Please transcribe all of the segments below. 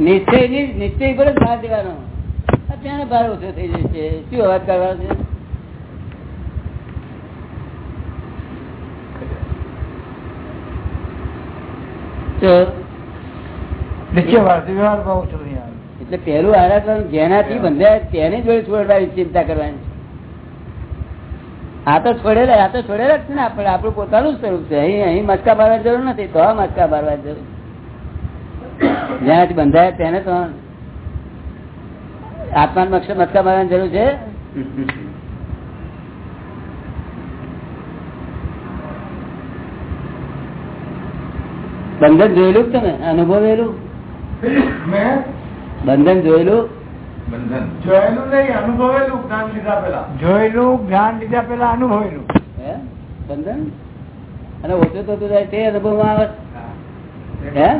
નિશ્ચય નિશ્ચય પર જ ભાર દેવાનો અત્યારે ભાર ઓછો થઈ જશે શું અવાજ કરવાનો છે? એટલે પેલું આરાધન જેનાથી બંધાય તેની જોડે છોડવાની ચિંતા કરવાની આ તો છોડેલા આ તો છોડેલા જ છે ને આપણે. આપણું પોતાનું સ્વરૂપ છે. અહીં અહીં મસ્કા મારવાની જરૂર નથી. તો મસ્કા મારવાની જરૂર જેનાથી બંધાય તેને તો આત્માન મક્ષ મસ્કા મારવાની જરૂર છે? બંધન જોયેલું તમે? અનુભવેલું? બંધન જોયેલું? જોયેલું નહીં અનુભવેલું જ્ઞાન લીધા પેલા જોયેલું જ્ઞાન લીધા પેલા અનુભવેલું. હે? બંધન? અને ઓછું થતું જાય તે અનુભવમાં આવે? હે.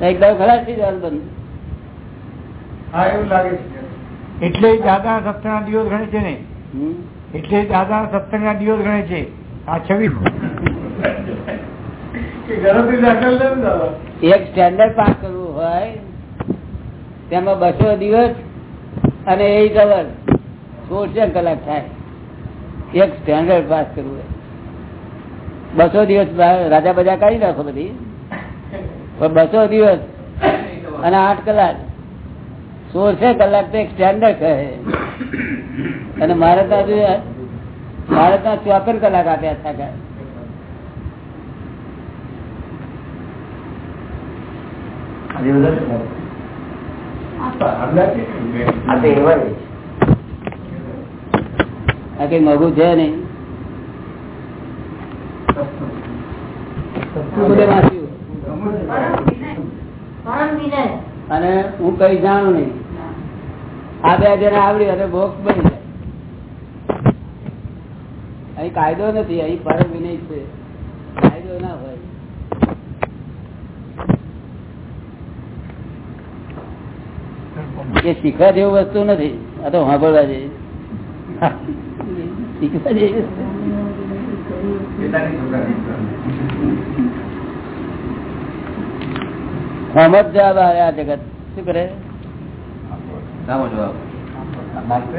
એક દાડો ખલાસ થઈ જવાનું બંધ હા એવું લાગે છે. એટલે દાદા સત્સંગ ના દિવસ ગણે છે ને. એટલે દાદા સત્સંગ ના દિવસ ગણે છે. આ છવ્વીસ એક સ્ટેન્ડર્ડ પાસ કરવું હોય તેમાં બસો દિવસ અને એ અવર સોળસો કલાક થાય. એક સ્ટેન્ડર્ડ પાસ કરવું હોય. બસો દિવસ રાજા બજા કાઢી નાખો બધી. બસો દિવસ અને આઠ કલાક. સોળસે કલાક તો એક સ્ટેન્ડર્ડ કહે. અને મારે તો હજુ મારે તો ચોપન કલાક આપ્યા હતા આ કઈ મોઘું છે નઈ. અને હું કઈ જાણું નહીં. આ બે જણા આવડી અને બોક્સ બની જાય. અહીં કાયદો નથી, અહીં પરમ વિનય છે. કાયદો ના હોય. એ શીખવા જેવું વસ્તુ નથી. આ તો સાંભળવા જેવી. શીખવા જેવી વસ્તુ. સમજ જવાબ આવે આ જગત. શું કરે?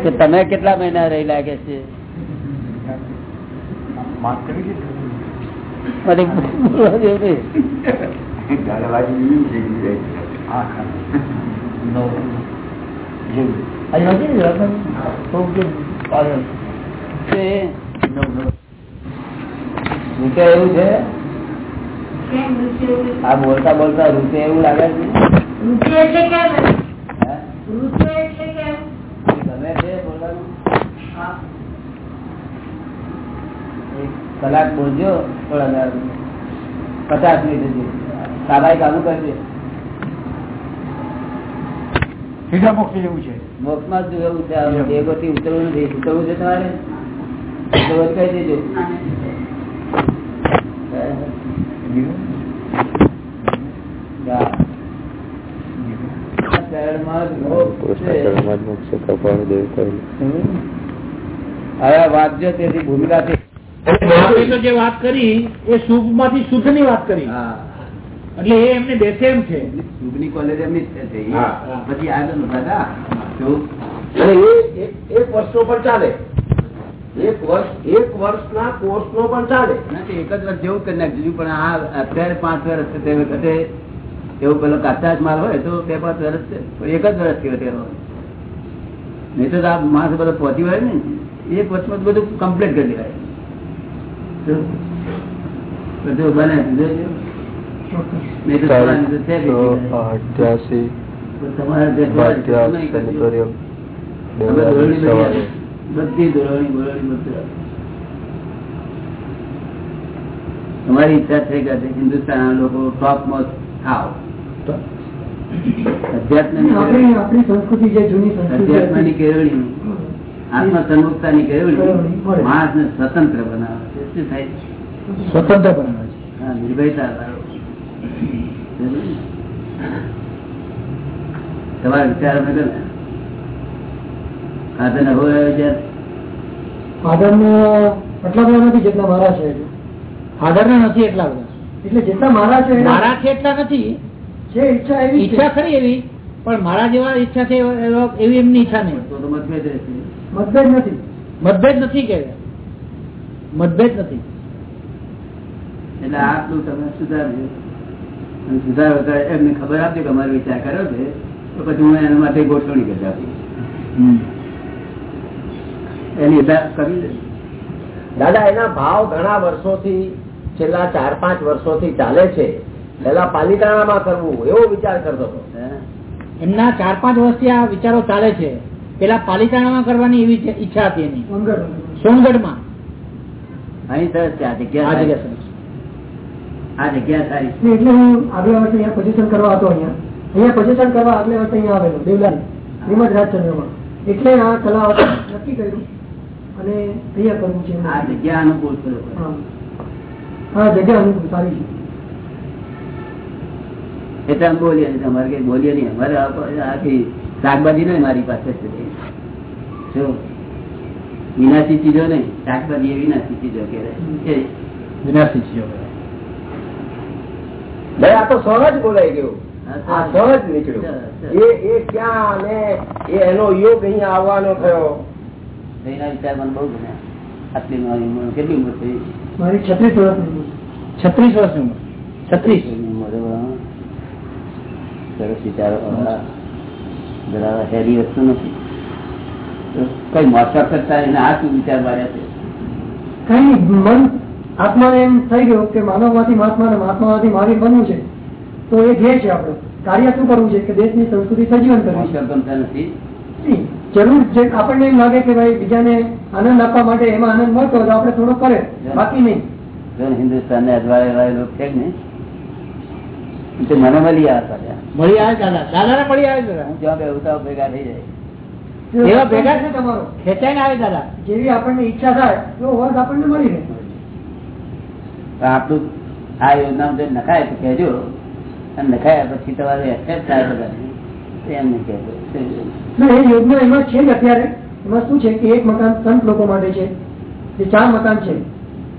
કે તમે કેટલા મહિના રહી લાગે છે? એવું છે? આ બોલતા બોલતા રૂપે એવું લાગે છે? હે? ગમે છે બોલવાનું? કલાક બોલજો થોડા પચાસ મિનિટ સુધી ચાલુ કરજે. સીધા મોક્ષ જેવું છે. મોક્ષમાં જ એવું છે. આ દેવોથી ઉતરવું નથી. ઉતરવું છે તમારે? ઉતરવું કહી દેજો. વાત કરી એ શુભમાંથી સુખની વાત કરી હા. એટલે એ એમને બેસે એમ છે. શુભની કોલેજ એમની. પછી આગળ એ એક- પર ચાલે. એક વર્ષ એક વર્ષના કોર્સ નો પણ ચાલે. નથી એક જ વર્ષ જેવું કરી નાખજો. પણ આ અત્યારે પાંચ વર્ષ છે તે વખતે એવું પેલો કાચા માલ હોય તો બે પાંચ વર્ષ છે. એક જ વર્ષ થયો તેનો. નહીં તો આ માણસ બધો પહોંચી હોય ને એક વર્ષમાં બધું કમ્પ્લીટ કરી દેવાય. બધું બને. તમારી બધી આવે. બોલવાની બધું તમારી ઈચ્છા છે કે હિન્દુસ્તાન લોકો ટોપ મોસ્ટ થાવ અધ્યાત્મની કેળવણી. કેળવણી. સ્વતંત્ર બનાવે છે. શું થાય? સ્વતંત્ર બનાવે છે. હા, નિર્ભયતા. તમારા વિચારો ને ગમે ને હોય રહ્યો ફાધર ને એટલા બધા નથી જેટલા મારા છે. ફાધર નથી એટલા બધા. એટલે જેટલા મારા છે મારા છે એટલા નથી. છે ઈચ્છા એવી ઈચ્છા ખરી એવી પણ મારા જેવા ઈચ્છા છે એવી એમની ઈચ્છા નહીં. મતભેદ રહેશે. મતભેદ નથી. મતભેદ નથી કે મતભેદ નથી. એટલે આટલું તમે સુધારજો. અને સુધારો કરે એમને ખબર આપજો કે અમારો વિચાર કર્યો છે તો પછી હું એના માટે ગોઠવણી કરી આપીશ. દાદા એના ભાવ ઘણા વર્ષોથી છેલ્લા ચાર પાંચ વર્ષોથી ચાલે છે. પેલા પાલિતાણામાં કરવું એવો વિચાર કરતો હતો. એમના ચાર પાંચ વર્ષથી આ વિચારો ચાલે છે. પેલા પાલિતાણામાં કરવાની એવી ઈચ્છા હતી એની. સોનગઢમાં. અહીં સરસ છે આ જગ્યા આ જગ્યા સારી. સરસ. આ જગ્યા સારી. એટલે હું આગલા વર્ષે અહીંયા પોઝિશન કરવા હતો અહીંયા. અહીંયા પોઝિશન કરવા આગલા વર્ષે અહીંયા આવેલો દેવલાલ. શ્રીમદ રાજચંદ્રમાં. એટલે આ તલાવ નક્કી કર્યું અને અહીંયા કરવું છે. આ જગ્યા અનુકૂળ છે. હા. જગ્યા અનુકૂળ સારી. છે એટલે આમ બોલીએ નહીં અમારે કઈ બોલીએ નહીં. અમારે આખી શાકભાજી નહીં મારી પાસે છે. જો વિનાશી ચીજો નહીં શાકભાજી એ વિનાશી ચીજો કે વિનાશી ચીજો ભાઈ આ તો સહજ બોલાઈ ગયું. આ સહજ. નીકળ્યું. એ એ ક્યાં અને એ એનો યોગ અહીંયા આવવાનો થયો? એના વિચાર મને બહુ ગમ્યા આટલી મારી ઉંમર કેટલી ઉંમર થઈ? મારી છત્રીસ વર્ષની છત્રીસ વર્ષની ઉંમર? છત્રીસ? સરસ વિચારો જરા હેરી વસ્તુ નથી. કઈ મોટા કરતા એને આ શું વિચાર માર્યા છે? કઈ મન આત્માને એમ થઈ ગયું કે માનવમાંથી મહાત્મા અને મહાત્મામાંથી મારી બનવું છે. તો એ ધ્યેય છે આપણું. કાર્ય શું કરવું છે? કે દેશની સંસ્કૃતિ સજીવન કરવી છે. નથી. જરૂર જે આપણને એમ લાગે કે ભાઈ બીજાને આનંદ આપવા માટે એમાં આનંદ મળતો હોય તો આપણે થોડો કરે. બાકી નહીં. હિન્દુસ્તાન ને અજવાળે એવા લોકો છે ને? તે મને મળી આવ્યા મળી આવે દાદા. દાદા ને મળી આવે જ્યાં બે ઉતાવ ભેગા થઈ જાય. એવા ભેગા છે તમારો. ખેંચાઈને આવે દાદા. જેવી આપણને ઈચ્છા થાય એવો વર્ગ આપણને મળી રહે. તો આપણું આ જો નખાય તો કહેજો. અને નખાયા પછી તમારે એક્સેપ્ટ થાય એમ નહીં કહેજો ના એ યોજના એમાં છે જ અત્યારે. એમાં શું છે કે એક મકાન સંત લોકો માટે છે જે ચાર મકાન છે.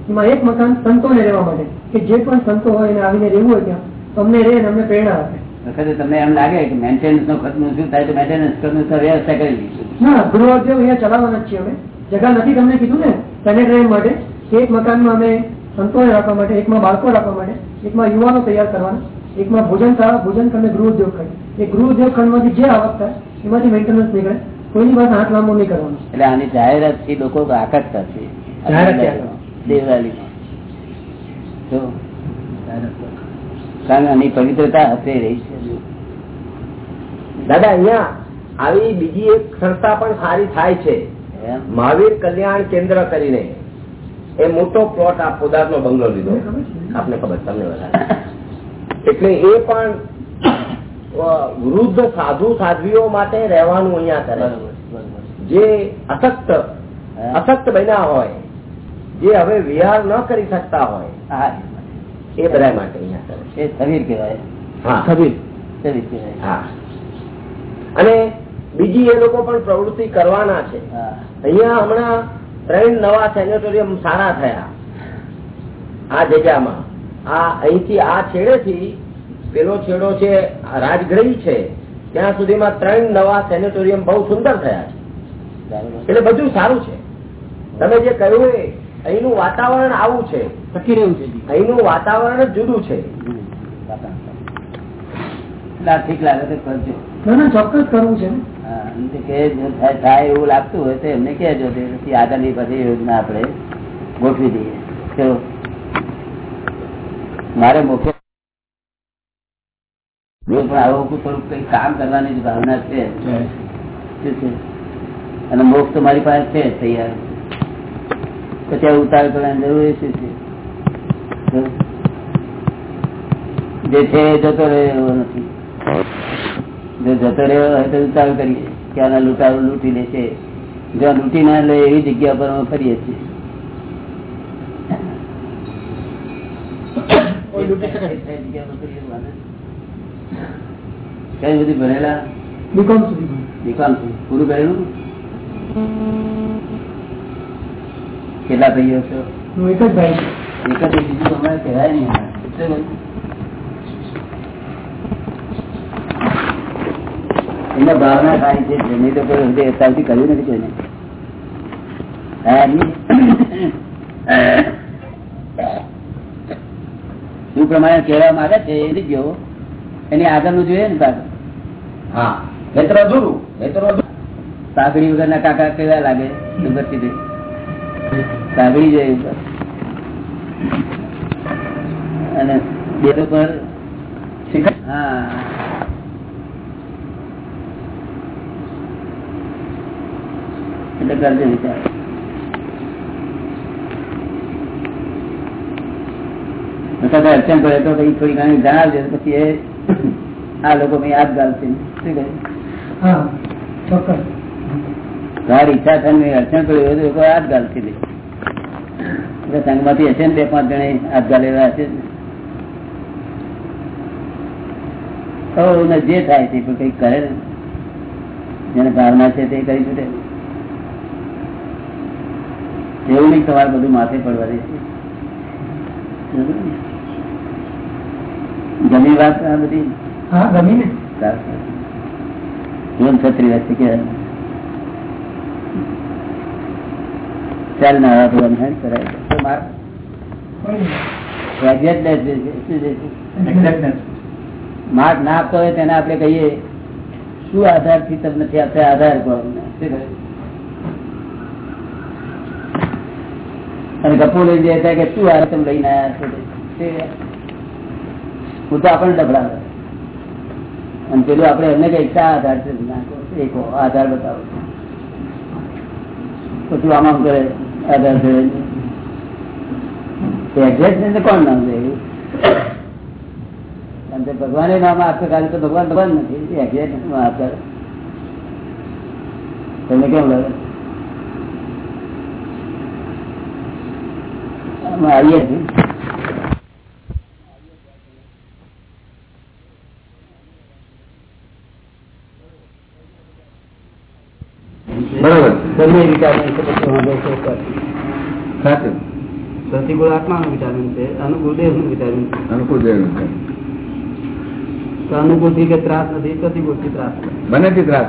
એમાં એક મકાન સંતોને રહેવા માટે. કે જે પણ સંતો હોય એને આવીને રહેવું હોય ત્યાં અમને રહે અમને પ્રેરણા આપે. વખતે તમને એમ લાગે કે મેન્ટેનન્સ નો ખર્ચ શું થાય તો મેન્ટેનન્સ ખર્ચનું તો વ્યવસ્થા કરી દઈશું. ના ગૃહોદ્યોગ અહીંયા ચલાવવાના જ છીએ અમે. જગા નથી તમને કીધું ને સેનેટરી માટે. એક મકાનમાં અમે સંતોને રાખવા માટે એકમાં બાળકો રાખવા માટે એકમાં યુવાનો તૈયાર કરવાના એકમાં ભોજન ભોજન ખંડ ગૃહ ઉદ્યોગ ખંડ. એ ગૃહ ઉદ્યોગ ખંડમાંથી જે આવક થાય એમાંથી મેન્ટેનન્સ નીકળે. કોઈની પાસે હાથ લાંબો નહીં કરવાનો. એટલે આની જાહેરાતથી લોકો આકર્ષતા છે. આની પવિત્રતા હશે રહી દાદા અહીંયા આવી બીજી એક સંસ્થા પણ સારી થાય છે. મહાવીર કલ્યાણ કેન્દ્ર કરીને. એ મોટો પ્લોટ આ પોદાર નો બંગલો લીધો. આપને ખબર તમને વધારે. એટલે એ પણ વૃદ્ધ સાધુ સાધ્વીઓ માટે રહેવાનું અહીંયા કરે જે અશક્ત અશક્ત બન્યા હોય જે હવે વિહાર ન કરી શકતા હોય એ બધા માટે અહીંયા કરે એ શરીર કહેવાય. હા. કહેવાય. હા. અને બીજી એ લોકો પણ પ્રવૃત્તિ કરવાના છે. અહીંયા હમણાં ત્રણ નવા સેનેટોરિયમ સારા થયા. આ જગ્યામાં. આ અહીંથી આ છેડેથી પેલો છેડો છે રાજગ્રહી છે ત્યાં સુધીમાં ત્રણ નવા સેનેટોરિયમ બહુ સુંદર થયા છે. એટલે બધું સારું છે. તમે જે કહ્યું એ અહીંનું વાતાવરણ આવું છે. અહીંનું વાતાવરણ જ જુદું છે. ઠીક લાગે કરજો. ચોક્કસ કરવું થાય એવું લાગતું હોય તો એમને કહેજો તે પછી આગળની પછી યોજના આપણે ગોઠવી દઈએ. મારે મુખ્ય જો પણ આવું થોડુંક કઈ કામ કરવાની જ ભાવના છે. અને મોક્ષ તો મારી પાસે છે તૈયાર. પછી ઉતાર કરવાની જરૂર શું છે? જે છે એ જતો રહ્યો નથી. જો જતો રહ્યો હોય તો ઉતાર કરીએ કે આના લૂંટારો લૂંટી લે છે જો લૂંટી ના લે એવી જગ્યા પર અમે ફરીએ છીએ. કોઈ લૂંટી શકે. કઈ બધી ભણેલા? બીકોમ સુધી બીકોમ પૂરું કરેલું? કેટલા ભાઈઓ છો? હું એક જ ભાઈ એક જ બીજું તમારે કહેવાય નહીં ભાવના થાય છે. નહીં તો કોઈ હૃદય અત્યારથી કર્યું નથી કોઈને. શું પ્રમાણે કહેવા માંગે છે? એ ગયો એની આગળનું જોઈએ ને પાછું હા. નેત્ર અધૂરું અધૂરું. પાઘડી વગરના કાકા કેવા લાગે? ડુંગરથી જોઈએ. ઉપર અને બેરો ઉપર હા. એટલે કરજે વિચાર. અડચણ પડે તો પછી થોડી ઘણી જણાવજે પછી એ આ લોકો હાથ ગાલશે. તારી ઈચ્છા થઈને અડચણ પડ્યું હોય તો લોકો યાદ લે. એટલે સંઘમાંથી હશે ને બે પાંચ જણે હાથ ગાલેલા હશે ને. જે થાય તે પણ કંઈક કરે ને. જેને ભાવના છે તે કરી છૂટે. એવું નહીં તમારે બધું માથે પડવા દે. જમી વાત બધી? હા ગમી ને. જીવન છત્રી વ્યક્તિ કે ચાલ ના આવા કરાય. તો છે? માર્ક ના આપતો હોય તેને આપણે કહીએ શું આધારથી તમને નથી આપતા આધાર અમને. અને ગપુ લઈ જાય કે શું આ તમે લઈને આવ્યા છો? હું તો આપણને ડબડાવે અને પેલું આપણે એમને કઈ શા આધાર છે. નાખો આધાર બતાવો. તું આમાં કરે, આધાર છે. એક્ઝેક્ટ કોણ નામ છે ભગવાન એ નામ આપે કાલે તો ભગવાન ભગવાન નથી. એક્ઝેક્ટ આપે તમને કેમ લાગે? આમાં આવીએ છીએ બરાબર બંને વિટામિન છે પછી વાંધો છે સાચું. પ્રતિકૂળ આત્માનું વિટામિન છે અનુકૂળ દેહનું વિટામિન છે. અનુકૂળ દેવનું છે. અનુકૂળથી કે ત્રાસ નથી પ્રતિકૂળથી ત્રાસ નથી. બંનેથી ત્રાસ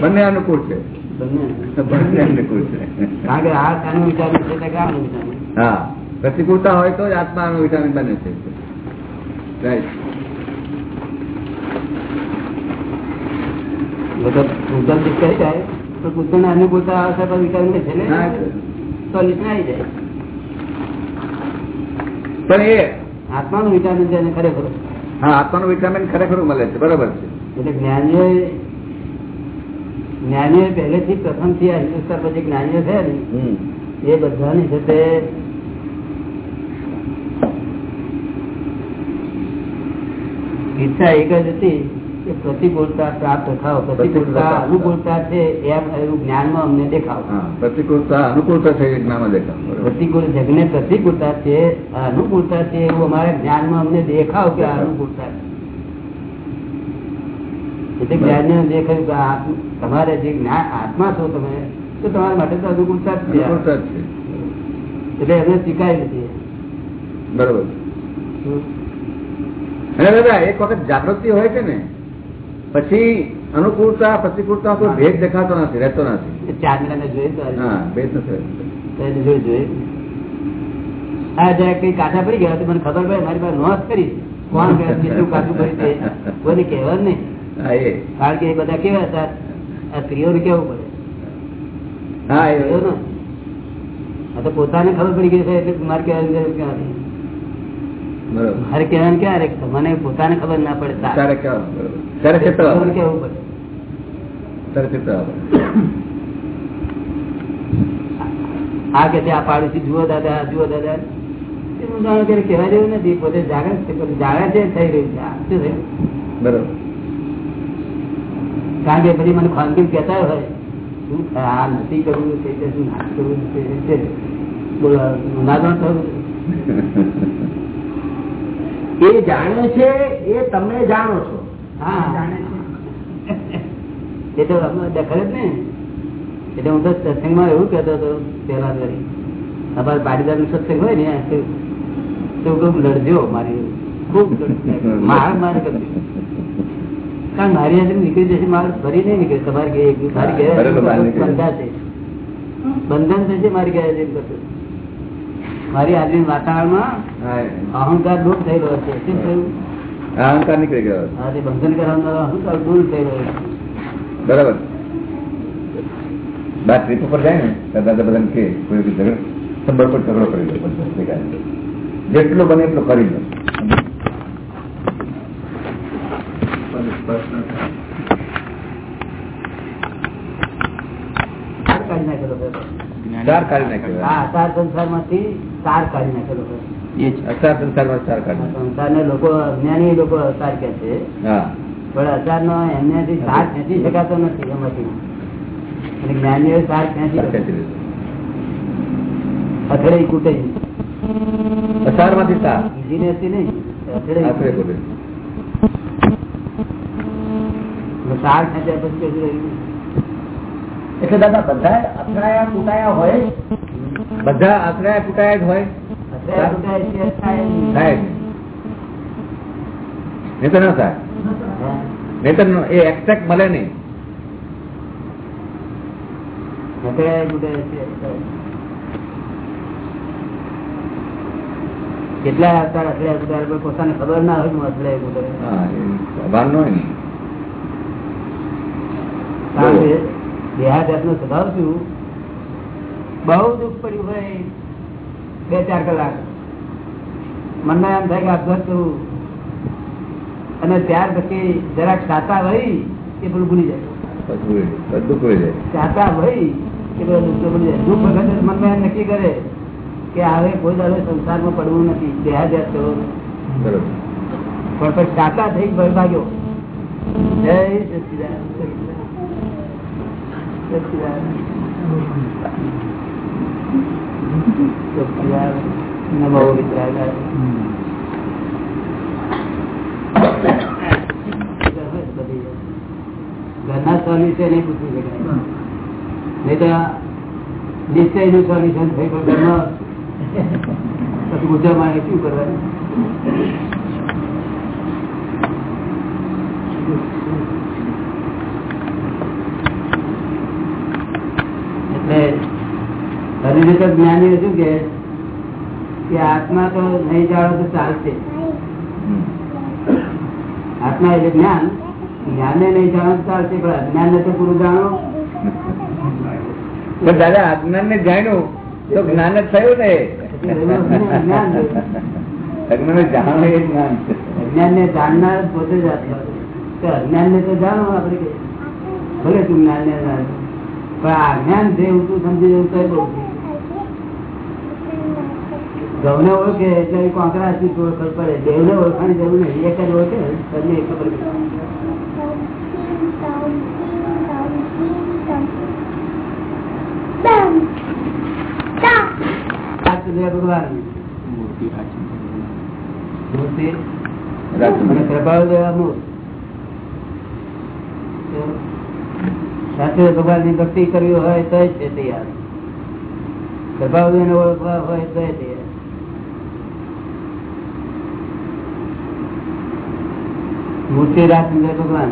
બંને અનુકૂળ છે. બંને. બંને અનુકૂળ છે. કારણ કે આ શાનું વિટામિન છે કે આનું વિટામિન હા. પ્રતિકૂળતા હોય તો જ આત્માનું વિટામિન બને છે. રાઈટ. બધા ઉદ્ધમથી જાય તો બુદ્ધને અનુકૂળતા આવશે તો વિટામિન છે ને. સોલ્યુશન આવી જાય. પણ એ આત્માનું વિટામિન છે ખરેખર. હા આત્માનું વિટામિન ખરેખર મળે છે બરાબર છે. એટલે જ્ઞાનીઓ જ્ઞાનીઓ પહેલેથી પ્રથમથી આ હિન્દુસ્તાન પછી જ્ઞાનીઓ થયા ને એ બધાની તે ઈચ્છા એક જ હતી પ્રતિકૂળતા પ્રાપ્ત થાવ પ્રતિકૂળતા. અનુકૂળતા છે એમ એવું જ્ઞાનમાં અમને દેખાવ. પ્રતિકૂળતા અનુકૂળતા છે જ્ઞાનમાં દેખાવ. પ્રતિકૂળ જગને પ્રતિકૂળતા છે અનુકૂળતા છે એવું અમારા જ્ઞાનમાં અમને દેખાવ કે અનુકૂળતા છે. એટલે જ્ઞાનીઓ દેખાયું કે તમારે જે જ્ઞાન આત્મા છો તમે તો તમારા માટે તો અનુકૂળતા જ છે. એટલે એમને સ્વીકારી લીધી. બરોબર. દાદા એક વખત જાગૃતિ હોય છે ને પછી અનુકૂળતા પ્રતિકૂળતા કોઈ ભેદ દેખાતો નથી રહેતો નથી. ચાર જોઈએ હા ભેદ નથી રહેતો. તો એને જોઈ જોઈએ હા જરા કઈ કાંઠા પડી ગયા મને ખબર પડે મારી પાસે નોંધ કરી. કોણ કેટલું કાચું કરી તે કોઈને કહેવા નહીં. કારણ કે એ બધા કેવા હતા? આ સ્ત્રીઓને કેવું પડે? હા એ. ને? આ તો પોતાને ખબર પડી ગઈ છે એટલે મારે કહેવાની ક્યાં હતી મારે કહેવાનું ક્યાં મને પોતાને ખબર ના પડે તાર. ત્યારે કેવા પડે. આ કે આ પાડોશી જુઓ દાદા જુઓ દાદા. નથી પોતે જાગૃત છે થઈ રહ્યું છે. શું થયું બરોબર. કારણ કે પછી મને ખાનગી કહેતા હોય શું આ નથી કરવું છે શું ના કરવું છે. બોલો ના થયું એ જાણે છે એ તમે જાણો છો. હા એ તો દખલ જ ને. એટલે હું તો સત્સંગમાં એવું કહેતો હતો પહેલા કરી અમારે પાટીદારનું સત્સંગ હોય ને તો- ખૂબ લડજો મારી. ખૂબ. માર માર કરજો. કારણ મારી હાજરી નીકળી જશે મારે ફરી નહીં નીકળે. તમારે મારી ફરી તો બહાર બંધન થશે મારી ગયા હાજરી કરતું મારી હાજરી વાતાવરણમાં અહંકાર દૂર થઈ રહ્યો છે. શું થયું? અહંકાર નીકળી ગયો. આજે બંધન કરવાનો અહંકાર દૂર થઈ રહ્યો છે. બરાબર. બાર ટ્રીપ ઉપર જાય ને દાદા બધાને કે કોઈ બી ઝઘડો સંભાળ પર ઝઘડો કરી દો જેટલો બને એટલો કરી દો સાર કાઢી નાખેલો છે. ચાર કાઢી નાખ્યો. અસાર સંસારમાંથી સાર કાઢી નાખેલો છે. અસાર સંસારમાં ચાર કાઢી નાખ્યો. સંસારને લોકો અજ્ઞાની લોકો અસાર કે છે. પણ અસાર નો એમનેથી સાર ખેંચી શકાતો નથી એમાંથી. અને જ્ઞાનીઓ સાર ખેંચી નહીં. અથડે કૂટે. સાર ખેંચ્યા પછી એટલે દાદા બધા અથડાયા કુટાયા હોય? બધા અથડાયા કુટાયા જ હોય. થાય. નહીં. તો ના થાય. નહીં તો એ મળે નહીં. કેટલા અત્યારે અથડાયા કુટાયા પોતાને ખબર ના હોય હું અથડાયા કૂટાયા. હા ન હોય ને કારણ સ્વભાવ શું? બહુ દુઃખ પડ્યું હોય બે ચાર કલાક. મનમાં એમ થાય કે આપઘાત અને ત્યાર પછી જરાક સાતા વહી એ પેલું ભૂલી જાય. પછી બધું કોઈ જાય. સાતા વહી એ પેલું ભૂલી જાય. દુઃખ વખતે મનમાં એમ નક્કી કરે કે હવે કોઈ દાડો સંસારમાં પડવું નથી દેહાદ્યાસ કરવો પણ પછી સાતા થઈ ભાગ્યો. જય સચિદાનંદ ઘરના સોલ્યુશન નહીં પૂછી શકાય નહીં તો નિશ્ચયનું સોલ્યુશન થઈ પણ ઘરમાં પછી ગુજર મારે શું કરવાનું હરિને તો જ્ઞાની શું કે આત્મા તો નહીં જાણો તો ચાલશે. આત્મા એટલે જ્ઞાન. જ્ઞાને નહીં જાણો તો ચાલશે પણ અજ્ઞાન ને તો પૂરું જાણો. દાદા અજ્ઞાન ને જાણ્યું તો જ્ઞાન જ થયું ને. અજ્ઞાન ને જાણવું એ જ્ઞાન અજ્ઞાન ને જાણનાર પોતે જ તો અજ્ઞાન ને તો જાણો આપણે કે ભલે તું જ્ઞાન ને જાણ પણ આ અજ્ઞાન છે એવું તું સમજી જવું કઈ બહુ છે. ઓળખે એટલે કોંકરા થી ઓળખ પડે. દેવને ઓળખાણી જરૂર નહીં. એક જ ઓળખે, તમને એ ખબર. ભગવાનની ભક્તિ કરવી હોય તો છે તૈયાર. પ્રભાવ ઓળખવા હોય તો તૈયાર. મૂર્તિ રાજચંદ્ર ભગવાન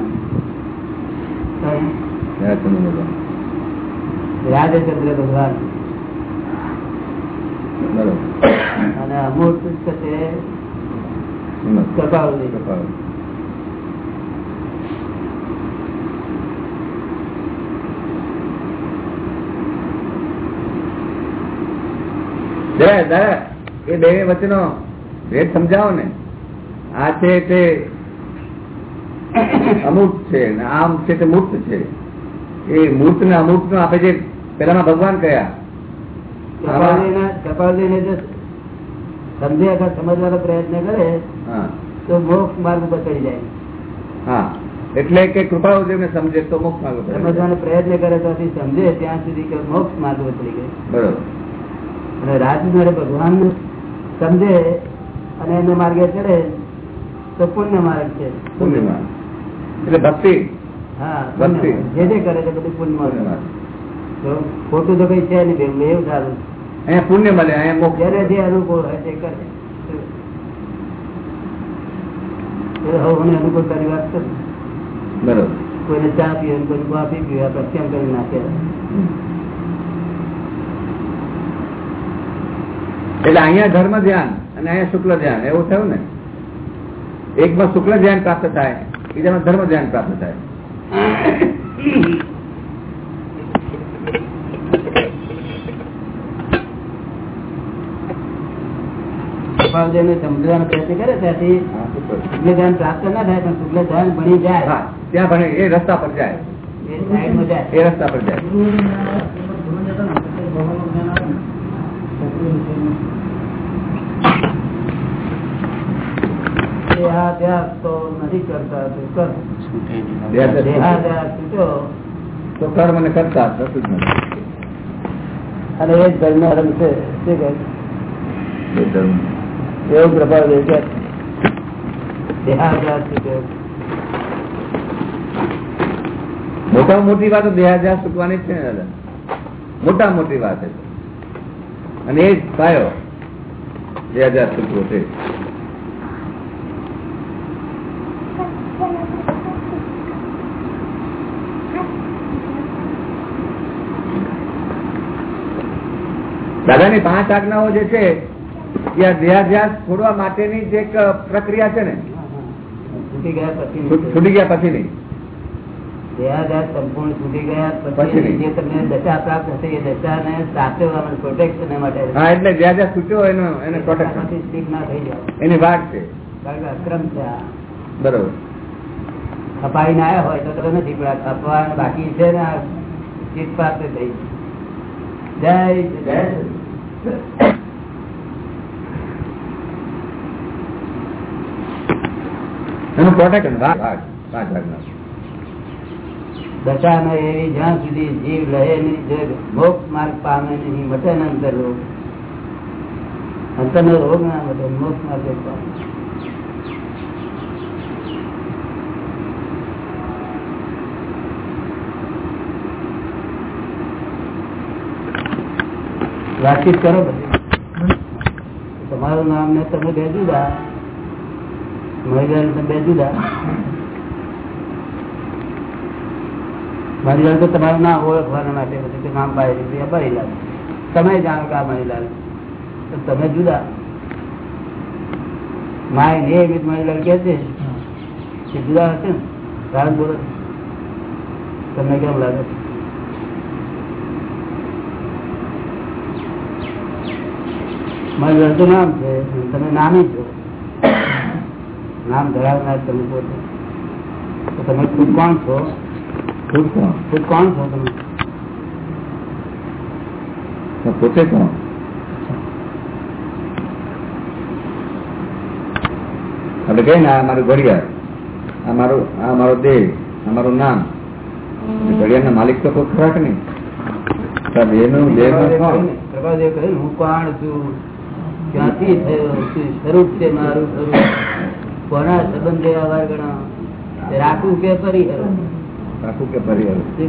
રાજચંદ્ર ભગવાન અને અમૂર્ત છે પ્રભાવ દેવ દાદા દાદા એ બે વચ્ચેનો ભેદ સમજાવો ને. આ છે તે અમૂર્ત છે આમ છે તે મુક્ત છે. એ મૂર્ત ને અમૂર્ત નો આપે જે પેલામાં ભગવાન કયા? સમજે અગર સમજવાનો પ્રયત્ન કરે તો મોક્ષ માર્ગ પર ચડી જાય. હા. એટલે કે કૃપાળુદેવ ને સમજે તો મોક્ષ માર્ગ પર સમજવાનો પ્રયત્ન કરે તો સમજે ત્યાં સુધી કે મોક્ષ માર્ગ પર ચડી ગયો. બરોબર. અને રાજકુમારે ભગવાન સમજે અને એના માર્ગે ચડે તો પુણ્ય માર્ગ છે. પૂર્ણિમા એટલે ભક્તિ. હા ભક્તિ. જે જે કરે છે બધું પુણ્ય. ખોટું તો કઈ છે નહીં બેવું એવું સારું અહીંયા પુણ્ય મળે અહીંયા મોક્ષ જેને જે અનુકૂળ હોય તે કરે. અનુકૂળ કરી વાત કરું. બરોબર. કોઈને ચા પીવે ને કોઈને કોફી પીવે કેમ કરી નાખે. એટલે અહીંયા ધર્મ ધ્યાન અને અહીંયા શુક્લ ધ્યાન એવું થયું ને? એકમાં શુક્લ ધ્યાન પ્રાપ્ત થાય. બીજામાં ધર્મ ધ્યાન પ્રાપ્ત થાય. સમજવાનો પ્રયત્ન કરે ત્યાંથી શુક્લ. શુક્લ ધ્યાન પ્રાપ્ત ના થાય પણ શુક્લ ધ્યાન ભણી જાય. હા, ત્યાં ભણે એ રસ્તા પર જાય. એ સાઈડમાં જાય. એ રસ્તા પર જાય. અને એ જ ધર્મ ધર્મ છે. એવું પ્રભાવ દેહાધ્યાસ મોટી વાત તો દેહાધ્યાસ ચૂકવાની છે ને, દાદા મોટા મોટી વાત છે અને એ જ પાયો દેહાધ્યાસ ચૂકવો છે દાદાની પાંચ આજ્ઞાઓ જે છે દેહાધ્યાસ છોડવા માટેની જે પ્રક્રિયા છે ને? છૂટી ગયા પછી નહીં. દેહાધ્યાસ સંપૂર્ણ છૂટી ગયા પછી પછી જે તમને દશા પ્રાપ્ત થશે એ દશાને સાચવવા પ્રોટેક્શન માટે હા એટલે દેહાધ્યાસ છૂટ્યો એનો એને પ્રોટેક્શન સ્ટીક ના થઈ જાય. એની વાત છે. અક્રમ છે બરોબર. ખપાઈને આવ્યા હોય તો તમે નથી પણ ખપવાનું બાકી છે ને ચીજ પ્રાપ્ત થઈ જય એનું પ્રોટેક્શન ન એવી જ્યાં સુધી જીવ રહે નહીં મોક્ષ માર્ગ પામે નહીં મટે ના અંતર રોગ. અંતરનો રોગ ના મટે મોક્ષ માર્ગ પામે. વાતચીત કરો તમારું નામ ને તમે બે જુદા. મહિલા બે જુદા. મહિલાલ તો તમારું નામ ઓળખવાના માટે બધું નામ પાડી મહિલાલ તમે જાણો કે આ મહિલાલ તો તમે જુદા. માય નિયમિત મહિલાલ કે છે જુદા હશે ને? કારણ બોલો તમને કેમ લાગે છે? મારું અડધું નામ છે તમે નામી છો. નામ ધરાવનાર તમે પોતે તો તમે ખુદ કોણ છો? ખુદ કોણ? ખુદ કોણ છો તમે? પોતે કોણ? આપણે કહીએ ને આ મારું ઘડિયાળ આ મારું આ મારો દેહ આ મારું નામ. ઘડિયાળ ના માલિક તો કોઈ ખરાક કે નહીં દેહનું દેહનું પ્રભાદેવ કહ્યું હું કોણ છું? ક્યાંથી થયો શું સ્વરૂપ છે મારું સ્વરૂપ? કોના સંબંધે આવાર ગણા રાખવું કે પરિહરો રાખું કે છે?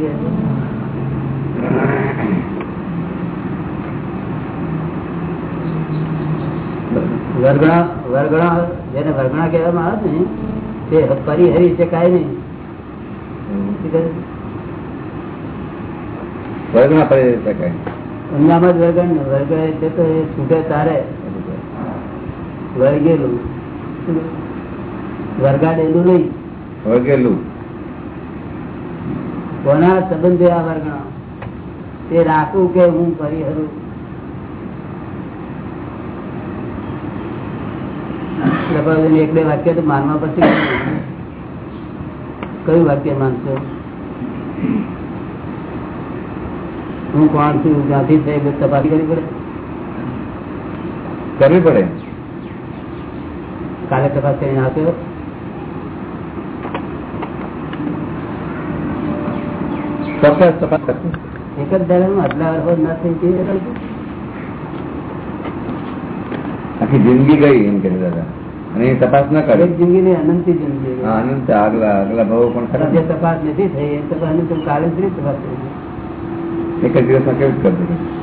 વર્ગણા વર્ગણા જેને વર્ગણા કહેવામાં આવે ને તે પરિહરી શકાય નહીં. વર્ગણા પરિહરી છે? શકાય. ઊંઘામાં જ વર્ગણ ને છે તો એ છૂટે તારે. વર્ગેલું વર્ગાડેલું નહીં. વગેલું કોના સંબંધે આ વર્ગણા તે રાખું કે હું પરિહરું? લગભગ એક બે વાક્ય તો માનવા પછી કયું વાક્ય માનશો? હું કોણ છું? ક્યાંથી થઈ? તપાસ કરવી પડે. કરવી પડે. કાલે તપાસ કરીને આવશો ચોક્કસ તપાસ એક જ દાડામાં આટલા વર્ષો ના થઈ કેવી રીતે? આખી જિંદગી ગઈ એમ કે દાદા. અને એ તપાસ ના કરે. જિંદગી ની અનંત જિંદગી અનંત આગલા આગલા ભાવો પણ ખરા. જે તપાસ નથી થઈ એ તપાસ કાલે જ તપાસ થઈ. એક જ દિવસમાં કેવું જ કરતું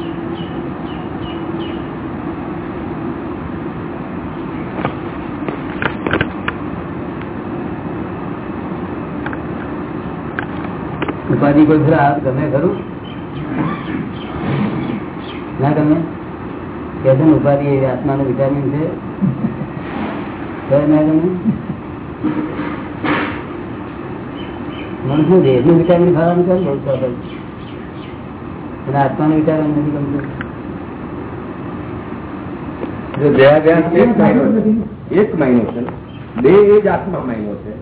ઉપાધિ કોઈ ખરા ગમે ખરું? ના ગમે કે છે ને ઉપાધિ એ આત્માનું વિટામિન છે. ના ગમે મને દેહનું એક છે. દેહ એ આત્મા મહિનો છે.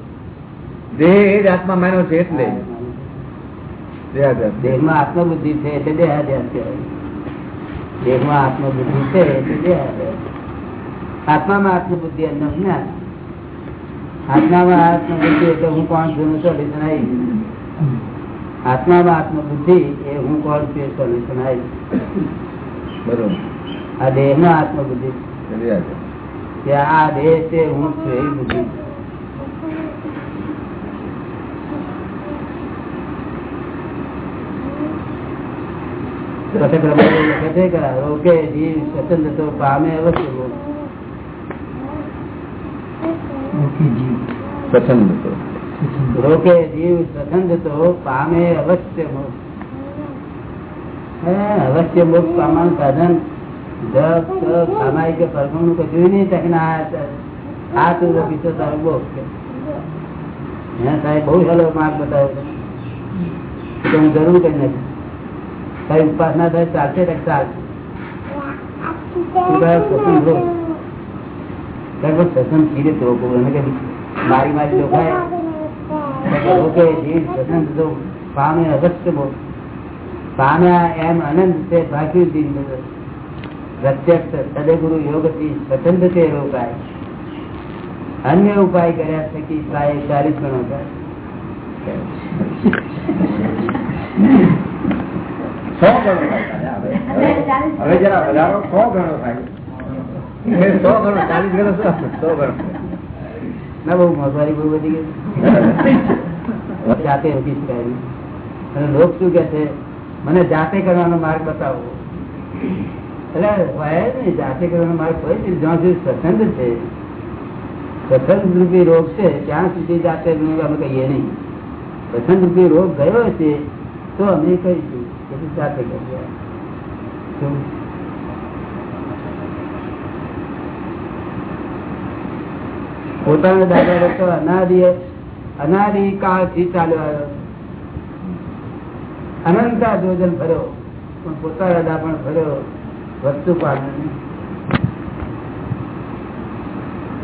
એ જ આત્મા મહિનો છે એટલે. દેહમાં આત્મબુદ્ધિ છે એટલે દેહાદ્યાસ કહેવાય. દેહમાં આત્મબુદ્ધિ છે એટલે દેહાદ્યાસ આત્મામાં આત્મબુદ્ધિ એમનો જ્ઞાન. આત્મામાં આત્મબુદ્ધિ એટલે હું કોણ છું સોલ્યુશન આવી આત્મામાં આત્મબુદ્ધિ એ હું કોણ છું એ સોલ્યુશન આવી બરોબર. આ દેહમાં આત્મબુદ્ધિ દેહાધ્યાસ કે આ દેહ છે હું છું એવી બુદ્ધિ પછી લખે જીવ સ્વતંત્ર તો પામે અવશ્ય ભોગ. તો. રોકે જીવ સ્વતંત્ર તો પામે અવશ્ય અવશ્ય મોક્ષ પામવાનું સાધન. જપ તપ સામાયિક કે પરગણું કશું નહીં તક ના આ તું બીજો તારો મોક્ષ હે સાહેબ બહુ સારો માર્ગ બતાવ્યો છે. તો હું જરૂર કઈ નથી કઈ ઉપાસના થાય, ચાલશે તું તો મારી મારી સ્વતંત્ર પામે અવશ્ય પામ્યા એમ અનંત છે ભાગ્યું પ્રત્યક્ષ સદગુરુ યોગથી સ્વતંત્ર એવો ઉપાય. અન્ય ઉપાય કર્યા થકી પ્રાય ચાલીસ ગણો થાય. સો ગણો હવે. જરા વધારો સો ગણો થાય. સો ગણો ચાલીસ ગણો સો ગણો. ના બહુ મોંઘવારી બહુ વધી ગઈ. જાતે રોકી શકાય અને લોક શું કે છે? મને જાતે કરવાનો માર્ગ બતાવો. એટલે હોય નહીં જાતે કરવાનો માર્ગ હોય છે. જ્યાં સુધી સ્વતંત્ર છે સ્વતંત્ર રૂપી રોગ છે ત્યાં સુધી જાતે અમે કહીએ નહીં. સ્વતંત્ર રૂપી રોગ ગયો છે તો અમે કહીશું. કે તું થઈ ગયા પોતાના દાદા તો અનાદિ અનાદિ કાળથી ચાલ્યો આવ્યો અનંતા જોજન ભર્યો, પણ પોતાના દાપણ ભર્યો વસ્તુ પાડે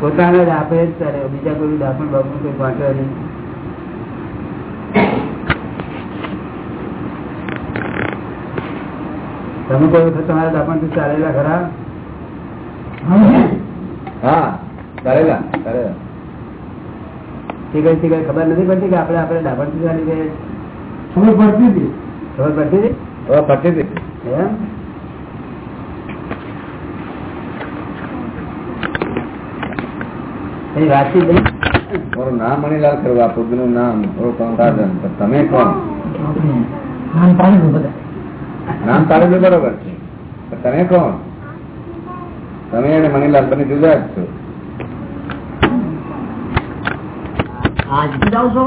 પોતાના દાપે જ ચાલ્યો. બીજા કોઈ દાપણ બાપણ કોઈ પાછળ નહીં. તમે કોઈ વખત તમારા દાપણ ચાલેલા ખરા? હા ચાલેલા ચાલેલા. તે કઈ તે કઈ ખબર નથી પડતી કે આપણે આપણે ડાબણથી ચાલી ગયા? ખબર પડતી હતી. ખબર પડતી હતી? ખબર પડતી હતી. એમ? કઈ વાતચીત નહીં મારું નામ મણીલાલ કરવા પૂજ્યનું નામ તમે કોણ? નામ પાડ્યું બધા. નામ તારું છે બરોબર છે. તમે કોણ? તમે અને મણીલાલ બંને જુદા જ છો. છો?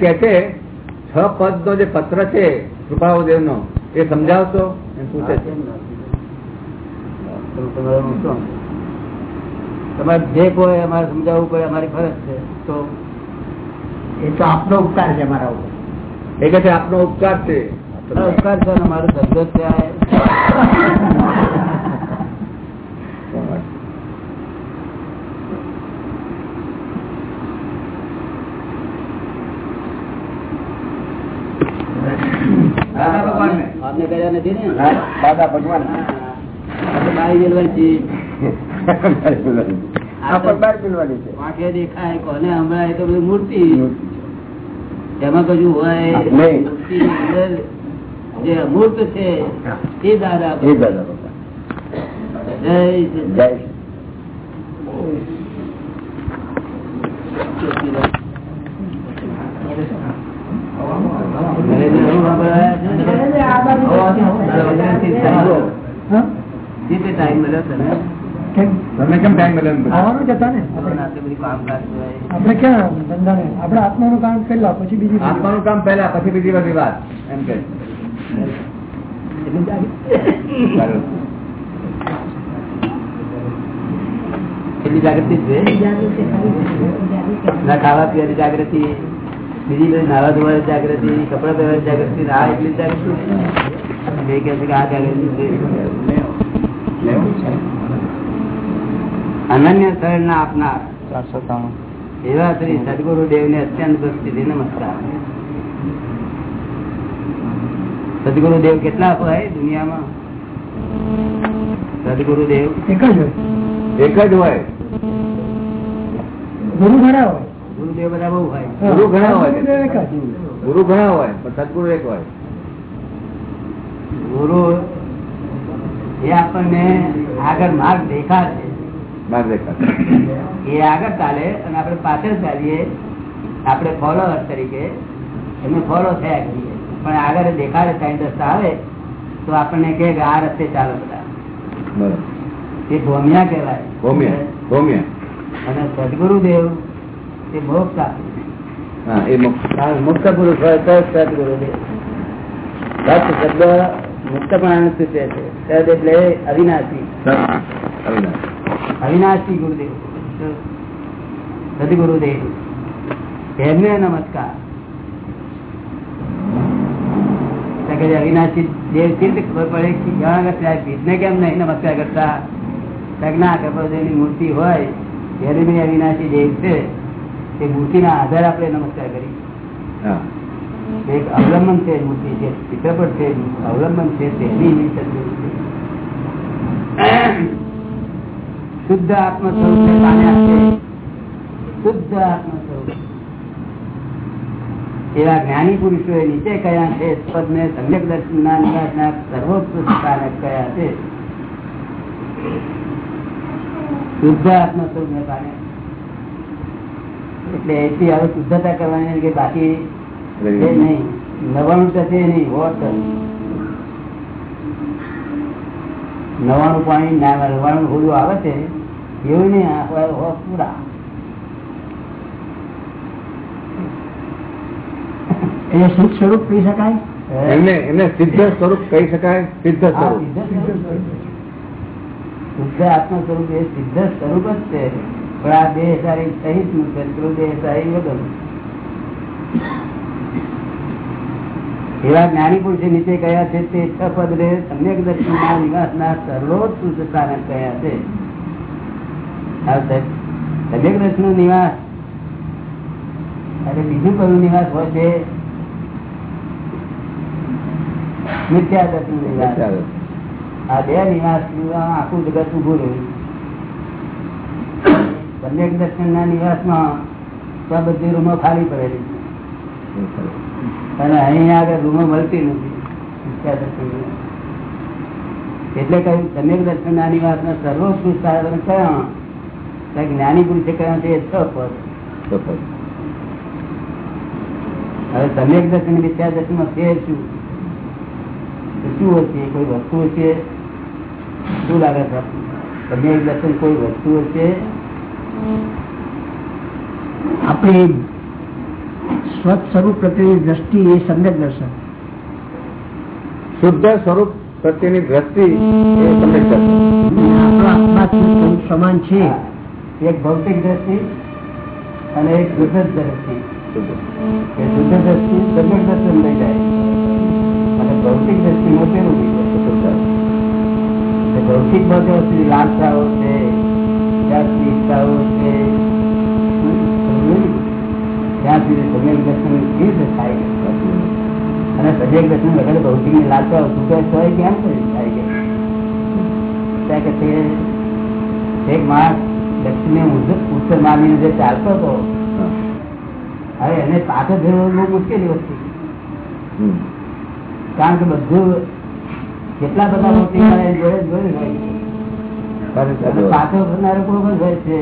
કે છે છ પદ નો જે પત્ર છે કૃપાઓદેવ નો એ સમજાવશો? પૂછે છે. તમારે જે કોઈ અમારે સમજાવવું પડે અમારી ફરજ છે. તો એ તો આપનો ઉપકાર છે અમારા ઉપર. એ કે છે આપનો ઉપકાર છે. ઉપકાર છે મારો ધંધો છે દાદા આપને કર્યા નથી ને? હા, દાદા ભગવાન દેખાય કોને હમણાં એ તો બધી મૂર્તિ. એમાં કશું હોય નહીં. મૂર્તિની અંદર જે અમૂર્ત છે એ દાદા એ દાદા ભગવાન જય સચ્ચિદાનંદ. જય નરેન્દ્ર હું વાપરવા આવ્યા છે ને? હા? જીતે ટાઈમ મળ્યો તને કેમ? તમને કેમ ટાઈમ મળે એમ? આવવાનું જ હતા ને ભગવાન આપણે આટલું બધું કામકાજ હોય. આપણે ક્યાં ધંધાને આપણે આત્માનું કામ પહેલા પછી બીજી બધી આત્માનું કામ પહેલા પછી બીજી બધી વાત એમ કે સારું. એટલી જાગૃતિ છે ના ખાવા પીવાની જાગૃતિ બીજી બધી નાવા ધોવાની જાગૃતિ કપડા પહેરવાની જાગૃતિ આ એટલી જ જાગૃતિ બે કહે છે કે આ જાગૃતિ છે અનન્ય શરણ ના આપનાર એવા શ્રી સદગુરુ દેવ ને અત્યંત ભક્તિથી નમસ્કાર. સદગુરુ દેવ કેટલા હોય દુનિયામાં? સદગુરુ દેવ એક જ હોય. એક જ હોય. ગુરુ ઘણા હોય. ગુરુદેવ બધા બહુ હોય. ગુરુ ઘણા હોય. ગુરુ ઘણા હોય પણ સદગુરુ એક હોય. ગુરુ એ આપણને આગળ માર્ગ દેખાડે એ આગળ ચાલે અને આપણે પાછળ ચાલીએ આપણે ફોલોઅર તરીકે એમને ફોલો થયા કરીએ. પણ આગળ દેખાડે સાઈડ રસ્તા આવે તો આપણને કે આ રસ્તે ચાલો બધા. એ ભોમિયા કહેવાય. ભોમિયા ભૌમ્ય અને સદગુરુદેવ એ મોક્ષ. એ મુક્ત પુરુષ હોય તો સદગુરુદેવ. સત શબ્દ મુક્તપણાનું સૂચવે છે. સદ એટલે અવિનાશી. અવિનાશ. અવિનાશી ગુરુદેવ સદગુરુદેવ એમને નમસ્કાર અવિનાશી દેવ ચિંત ખબર પડે કે ભીતને કેમ નહીં નમસ્કાર કરતા તો કે ના મૂર્તિ હોય ત્યારે બી અવિનાશી દેવ છે તે મૂર્તિના આધારે આપણે નમસ્કાર કરી એક અવલંબન છે મૂર્તિ છે ચિત્રપટ છે અવલંબન છે તેની સદગુરુ છે. શુદ્ધ આત્મ સ્વરૂપ પામ્યા છે. શુદ્ધ આત્મ સ્વરૂપ એવા જ્ઞાની પુરુષો નીચે કયા છે પદ ને સમ્યક દર્શન ના નિવાસના સર્વોત્કૃષ્ટ કારક કયા છે? શુદ્ધ આત્મ સ્વરૂપ ને એટલે એથી હવે શુદ્ધતા કરવાની કે બાકી નહીં. નવાણું ટકે નહીં સો ટકે નવાણું પાણી નવાણું હોડું આવે છે. એવું નહીં આ પૂરા. એ શુદ્ધ સ્વરૂપ કહી શકાય? એમને એને સિદ્ધ સ્વરૂપ કહી શકાય? સિદ્ધ સ્વરૂપ. છે. શુદ્ધ આત્મ સ્વરૂપ એ સિદ્ધ સ્વરૂપ જ છે. પણ આ દેહ સારી સહિતનું શત્રુ દેહ સારી વગર એવા જ્ઞાની પુરુષે નીચે કયા છે તે છ પદ સમ્યક દર્શન ના નિવાસ ના સર્વોચ્ચ કયા છે. સમ્યક નિવાસ. અને બીજું કયું નિવાસ હોય છે? મિથ્યા દર્શનનું નિવાસ આ બે નિવાસ આખું જગત ઉભું રહ્યું. સમ્યક દર્શન ના નિવાસમાં તો બધી રૂમો ખાલી પડેલી અને અહીંયા આગળ રૂમો મળતી નથી. એટલે કહ્યું સમ્યક દર્શન ના નિવાસ ના સર્વોત્કૃષ્ટ સાધન કયા? જ્ઞાની પુરુષે કહ્યું છે છ પદ હવે સમ્યક દર્શન મિથ્યા દર્શનમાં ફેર શું? શું હશે? કોઈ વસ્તુ હશે? શું લાગે છે સમ્યક દર્શન કોઈ વસ્તુ હશે? આપણે સ્વચ્છ સ્વરૂપ પ્રત્યેની દ્રષ્ટિ એ સમ્યક દર્શન. શુદ્ધ સ્વરૂપ પ્રત્યેની દ્રષ્ટિ એ સમ્યક દર્શન. આપણો આત્મા સ્વરૂપ સમાન છે. એક ભૌતિક દ્રષ્ટિ અને એક શુદ્ધ દ્રષ્ટિ. એ શુદ્ધ દ્રષ્ટિ સમ્યક દર્શન લઈ જાય. અને ભૌતિક દ્રષ્ટિ મોટેલું લઈ જાય એટલે ભૌતિકમાં તો સુધી લાલસાઓ છે સુધી ઈચ્છાઓ છે ત્યાં સુધી કેવી થાય. અને સજેક દર્શન વગર ભૌતિકની લાલસાઓ તો એ કેમ થાય? કે? એક માણસ દક્ષિણ ઉત્તર મામીને જે ચાલતો હતો હવે એને પાછળ ફેરવવું બહુ મુશ્કેલી વસ્તુ. કારણ કે બધું કેટલા બધા મોટી જોડે જોડે હોય છે. પાછળ અને ચાલો. પાછળ ફરનારો કોક હોય છે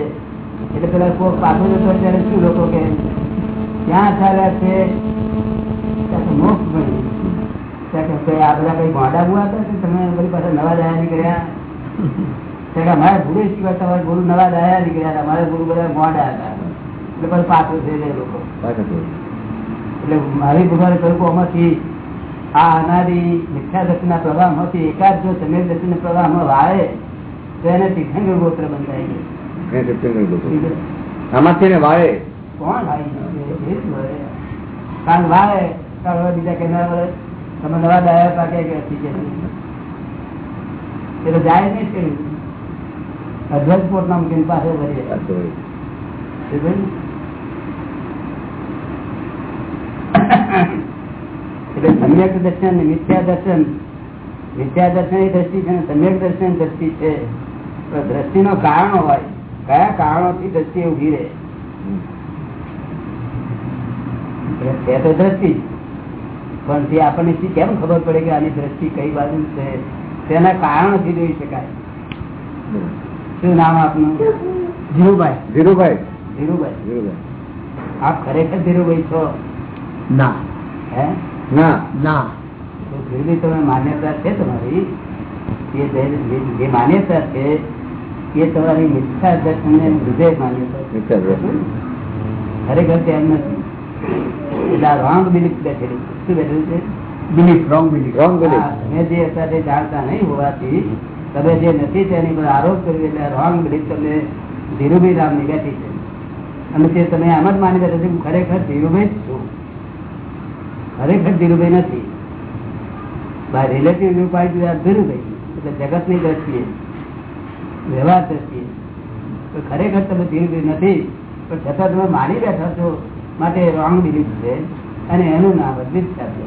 એટલે પેલા કોઈ પાછો જતો ત્યારે શું લોકો કે ક્યાં ચાલ્યા છે? મોક્ષ બની ત્યાં કે કઈ આ બધા કઈ ગોંડા બુઆ હતા તમે પાછા નવા જયા નીકળ્યા? અમારે ગુરુ સિવાય તમારે ગુરુ નવા દયા નીકળ્યા હતા. અમારે ગુરુ બધા મોડા હતા. એટલે પછી પાછું થઈ જાય લોકો. એટલે મારી ભગવાને કહ્યું કે આમાંથી આ અનાદિ મિથ્યા દર્શનના પ્રવાહમાંથી એકાદ જો તમે દર્શનના પ્રવાહમાં વાળે તો એને તીર્થંગર ગોત્ર બંધાઈ ગયું. આમાંથી વાળે. કોણ વળે. કારણ વાળે હવે બીજા કેનારા તમે નવા દાયા પાકે કે એટલે જાય નહીં અધ્વત પોટના મૂકીને પાસે? એટલે સમ્યક દર્શન મિથ્યા દર્શન. મિથ્યા દર્શન એ દ્રષ્ટિ છે સમ્યક દર્શન દ્રષ્ટિ છે. દ્રષ્ટિ નો કારણો હોય. કયા કારણોથી દ્રષ્ટિ ઊભી રહે? તો દ્રષ્ટિ. પણ તે આપણને કેમ ખબર પડે કે આની દ્રષ્ટિ કઈ બાજુ છે? તેના કારણોથી જોઈ શકાય. શું નામ આપનું? ધીરુભાઈ. ધીરુભાઈ. ધીરુભાઈ. ધીરુભાઈ. આપ ખરેખર ધીરુભાઈ છો? ના. હે? ના. ના. તો ધીરુભાઈ તમે માન્યતા છે તમારી? એ જે- માન્યતા છે એ તમારી મિથ્યા દર્શનને હૃદય માન્યતા. ખરેખર તેમ નથી. એટલે આ રોંગ બિલીફ બેઠેલી શું બેઠેલું છે? Belief wrong belief wrong belief તમે જે અત્યારે જાણતા નહીં હોવાથી તમે જે નથી તેની પર આરોપ કર્યો એટલે રોંગ બિલીફ તમને ધીરુભાઈ રામની બેઠી છે. અને તે તમે એમ જ માની બેઠા છો હું ખરેખર ધીરુભાઈ જ છું. ખરેખર ધીરુભાઈ નથી. By relative viewpoint Dhirubhai. એટલે જગતની દ્રષ્ટિએ, વ્યવહાર દ્રષ્ટિએ. તો ખરેખર તમે ધીરુભાઈ નથી, પણ છતાં તમે માની બેઠા છો માટે રોંગ બિલીફ છે. અને એનું નામ મિથ્યા છે.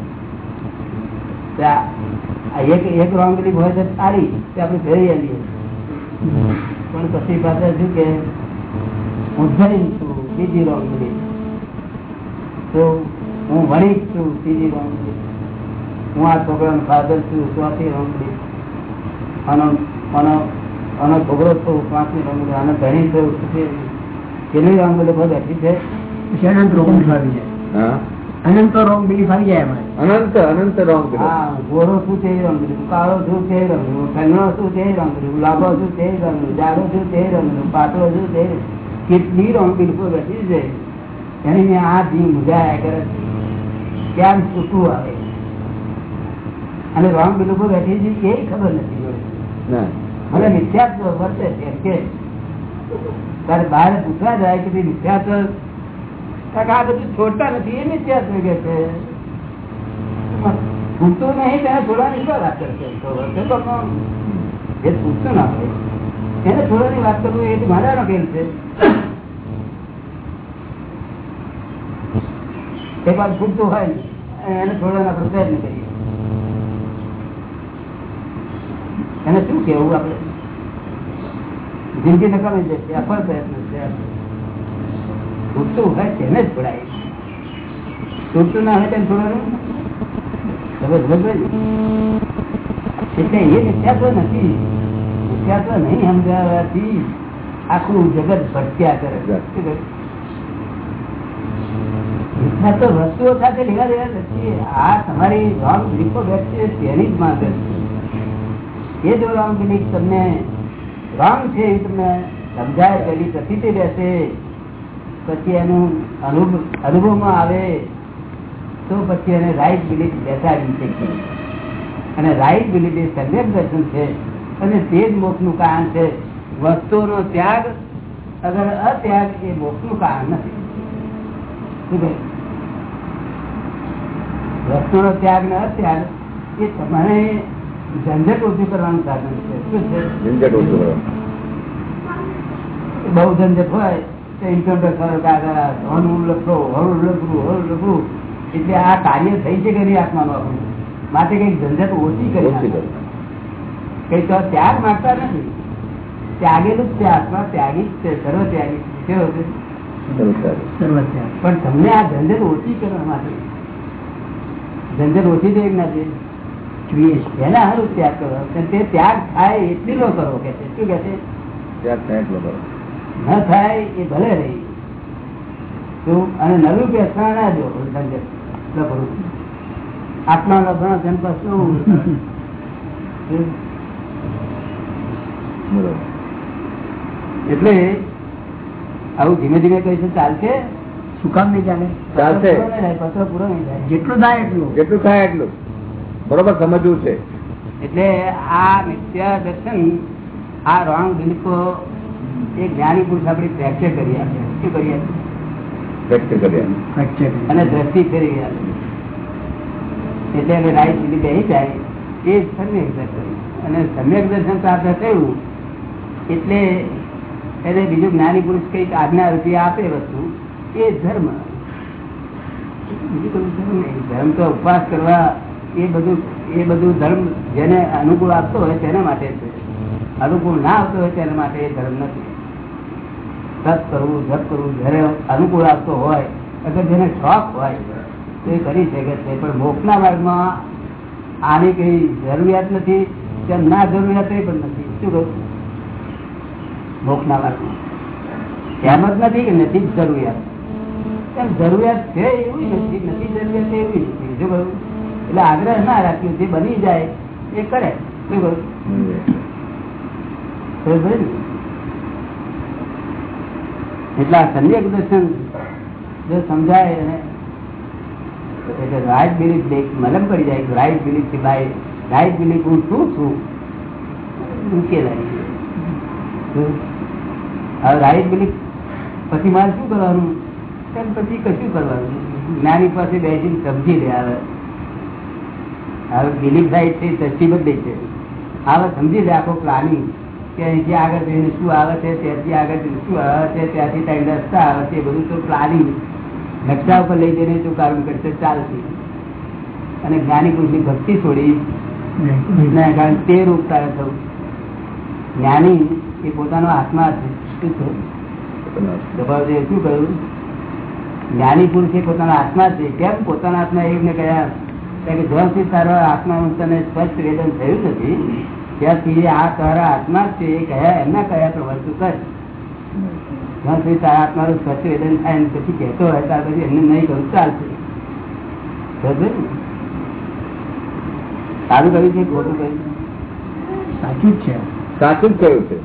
એક એક રોંગ બિલીફ હોય તો સારી તે આપણે ફેરી આવીએ પણ પછી પાછા શું કે હું જઈ છું બીજી રોંગ બિલીફ તો હું વણિક છું ત્રીજી રોંગ બિલીફ હું આ છોકરાનો ફાધર છું ચોથી રોંગ બિલીફ આનો આનો આનો છોકરો છું પાંચમી રોંગ બિલીફ આનો ધણી છું કેટલી રોંગ બિલીફો બેઠી છે અનંત રોંગ બિલીફ આવી જાય અનંત રોંગ બિલીફ અનંત રોંગ ગોરો શું તે રંગ કાળો શું તે રંગ ઠંડો શું તે રંગ લાંબો શું તે રંગ જાડો શું તે રંગ પાતળો શું તે કેટલી રોંગ બિલીફો બેસી છે. એની આ જી મુજાયા કરે. કેમ છૂટું આવે. અને રોંગ બિલીફો બેઠી છે એ ખબર નથી મને મિથ્યાત્વ વર્તે છે કે. તારે બહાર પૂછવા જાય કે મિથ્યાત્વ આ બધું છોડતા નથી એ મિથ્યાત્વ કે છે. છૂટતું નહીં, તેને છોડવાની શું વાત કરશે એ છૂટતું ના એને છોડવાની વાત કરવું એ મારાનો ખેલ છે. એક વાર પૂછતું હોય, એને છોડવાના આપણે પ્રયત્ન કરીએ. એને શું કેવું આપણે? જિંદગી નકામી જશે અફળ પ્રયત્ન છે. આખું જગત ભટક્યા કરે તો વસ્તુઓ સાથે લેવા દેવા નથી આ તમારી રોંગ બિલીફો વ્યક્તિ તેની જ માંગ એ જો રોંગ બિલીફ તમને રોંગ છે એ તમને સમજાય પેલી પ્રતિ રહેશે. પછી એનું અનુભવ અનુભવમાં આવે તો પછી એને રાઈટ બિલીફ બેસાડી શકીએ અને રાઈટ બિલીફ એ સમ્યક દર્શન છે. અને તે જ મોક્ષનું કારણ છે. વસ્તુઓનો ત્યાગ અગર અત્યાગ એ મોક્ષનું કારણ નથી? વસ્તુનો ત્યાગ ને અત્યાગ એ તમારે ઝંઝટ ઓછું કરવાનું સાધન છે. શું છે? ઝંઝટ ઓછું બહુ ઝંઝટ હોય ઇન્કમ ટેક્સ વાળો કાગળ આવે, લખો હળવું લખવું હળવું લખવું. એટલે આ કાર્ય થઈ છે કે નહીં આત્માનું આપણું? માટે કંઈક ઝંઝટ ઓછી કરી. કરો. કઈ તો ત્યાગ માંગતા નથી. ત્યાગેલું જ છે આત્મા ત્યાગી જ છે સર્વ ત્યાગી કેવો છે? પણ તમને આ ઝંઝટ ઓછી કરવા માટે ઝંઝટ ઓછી થઈ ના છે. એના હારું ત્યાગ કરો. તે ત્યાગ થાય એટલી લો કરો કે શું કે છે? ત્યાગ થાય એટલો કરો. ન થાય એ ભલે રહી. અને નવું કે ના જો આત્મા લફડા તેમ શું? એટલે આવું ધીમે ધીમે કહીશું ચાલશે? શું કામ નહીં ચાલે? ચાલશે. પૂરો નહીં થાય, પત્ર પૂરો નહીં જેટલું થાય એટલું. જેટલું થાય એટલું. બરોબર સમજવું છે. એટલે આ મિથ્યા દર્શન આ રોંગ બિલીફો એ જ્ઞાની પુરુષ આપણી ફ્રેક્ચર કરી આપે શું કરી આપે વ્યક્ત કર્યા અને દ્રષ્ટિ કરી આપે એટલે એને રાઈટ સુધી બેસી જાય એ સમ્યક દર્શન અને સમ્યક દર્શન પ્રાપ્ત થયું એટલે એને બીજું જ્ઞાની પુરુષ કંઈક આજ્ઞા રૂપી આપે વસ્તુ એ ધર્મ. બીજું કોઈ ધર્મ ધર્મ તો ઉપવાસ કરવા એ બધું એ બધું ધર્મ જેને અનુકૂળ આપતો હોય તેના માટે છે. અનુકૂળ ના આવતો હોય તેના માટે એ ધર્મ નથી. સત કરવું જપ કરવું જયારે અનુકૂળ આપતો હોય અગર જેને શોખ હોય તો એ કરી શકે છે. પણ મોક્ષના માર્ગમાં આની કઈ જરૂરિયાત નથી કે ના જરૂરિયાત પણ નથી. શું કહું? મોક્ષના માર્ગમાં. એમ જ નથી કે નથી જ જરૂરિયાત. એમ જરૂરિયાત છે એવી નથી નથી જરૂરિયાત એવી નથી. શું કહ્યું એટલે આગ્રહ ના રાખ્યો જે બની જાય એ કરે. શું કહ્યું? એટલે સમ્યક દર્શન જો સમજાય એટલે રાઈટ બિલીફ મલમ પડી જાય રાઈટ બિલીફ ભાઈ રાઈટ બિલીફ હું શું છું? ઉકેલાય? હવે રાઈટ પછી મારે શું કરવાનું? તેમ પછી કશું કરવાનું? જ્ઞાની પાસે બેસીને સમજી લે હવે હવે બિલીફ રાઈટ છે દ્રષ્ટિ બદલી છે હવે સમજી લે આખો પ્લાનિંગ. કે અહીંથી આગળ જઈને શું આવે છે, ત્યાંથી આગળ જઈને શું આવે છે, ત્યાંથી ત્યાં રસ્તા આવે છે બધું તો પ્લાનિંગ નકશા ઉપર લઈ જઈને શું કામ કરશે, ચાલશે. અને જ્ઞાની પુરુષની ભક્તિ છોડી કારણે તે રૂપ તારે થવું. જ્ઞાની એ પોતાનો આત્મા છે. શું દબાવજે શું કહ્યું જ્ઞાની પુરુષ એ પોતાનો આત્મા છે. કેમ? પોતાના આત્મા એમને કહ્યા, કે જ્યાં સુધી તારો આત્માનું તને સ્પષ્ટ વેદન થયું નથી ત્યાં સુધી આ તારા આત્મા છે એ કયા એમના કયા તો વર્તું કર. જ્યાં સુધી તારા આત્માનું સ્પષ્ટ વેદન થાય ને પછી કહેતો હોય ત્યાર પછી એમને નહીં કરું ચાલશે. સારું કહ્યું છે ખોટું કહ્યું સાચું જ છે. સાચું જ કહ્યું છે.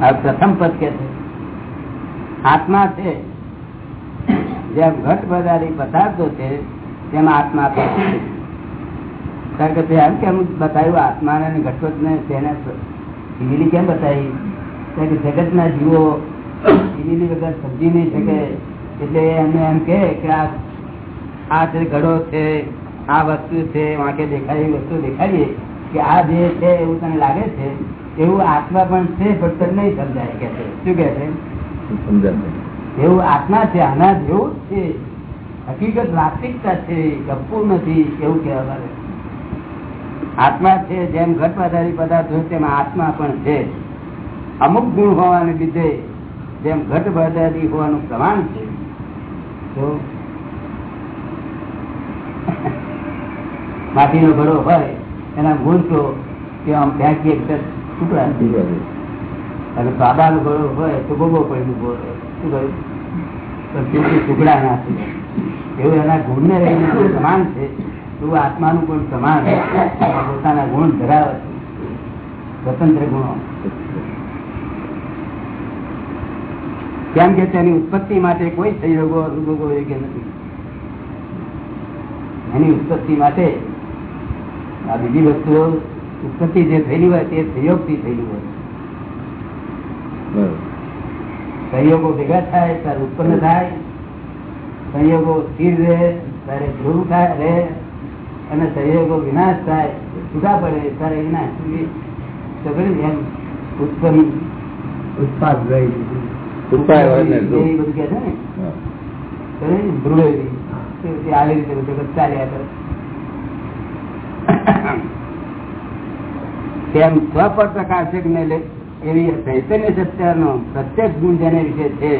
આ પ્રથમ પદ કે છે? આત્મા છે. જેમ ઘટ બધારી પદાર્થો છે તેમ આત્મા કારણ કે એમ કેમ બતાવ્યું આત્માને અને ઘટવત ને તેને જીવીલી કેમ બતાવી? કારણ કે જગતના જીવો જીવીલી વગર સમજી નહીં શકે. એટલે એમને એમ કે આ આ જે ઘડો છે આ વસ્તુ છે વાંકે દેખાય એવી વસ્તુ દેખાડીએ કે આ જે છે એવું તને લાગે છે એવું આત્મા પણ છે પણ તને નહીં સમજાય. કે શું કે છે? એવું આત્મા છે આના જેવું છે. હકીકત વાસ્તવિકતા છે ગપ્પુ નથી એવું કહેવા મારે આત્મા છે જેમ ઘટ પદાર્થ હોય તેમ આત્મા પણ છે. અમુક ગુણ હોવાને લીધે જેમ ઘટ આધારિત હોવાનું પ્રમાણ છે. તો માટીનો ઘડો હોય એના ગુણ તો કે આમ ફેંકી એક ટુકડા થઈ જાય. અને સાદાનો ઘડો હોય તો ગોગો પડી ઊભો રહે. શું કહ્યું? ટુકડા ના થાય. એવું એના ગુણ ને રહીને સમાન છે. એવું આત્માનું પણ સમાન પોતાના ગુણ ધરાવે છે. સ્વતંત્ર ગુણો. કેમ કે તેની ઉત્પત્તિ માટે કોઈ સંયોગો અનુભવો યોગ્ય નથી. એની ઉત્પત્તિ માટે આ બીજી વસ્તુઓ ઉત્પત્તિ જે થયેલી હોય તે સંયોગથી થયેલી હોય. સહયોગો ભેગા થાય ત્યારે ઉત્પન્ન થાય સંયોગો સ્થિર રહે ત્યારે ધ્રુવ થાય રહે અને સંયોગો વિનાશ થાય છૂટા પડે ત્યારે વિનાશ એમ ઉત્પન્ન ઉત્પાદ આવી રીતે જગત ચાલ્યા કરે. તેમ સ્વપર પ્રકાશક ને લે એવી ચૈતન્ય સત્યનો પ્રત્યક્ષ ગુણ જેને વિશે છે